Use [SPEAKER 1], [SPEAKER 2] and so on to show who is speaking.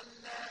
[SPEAKER 1] فَتَوَلَّىٰ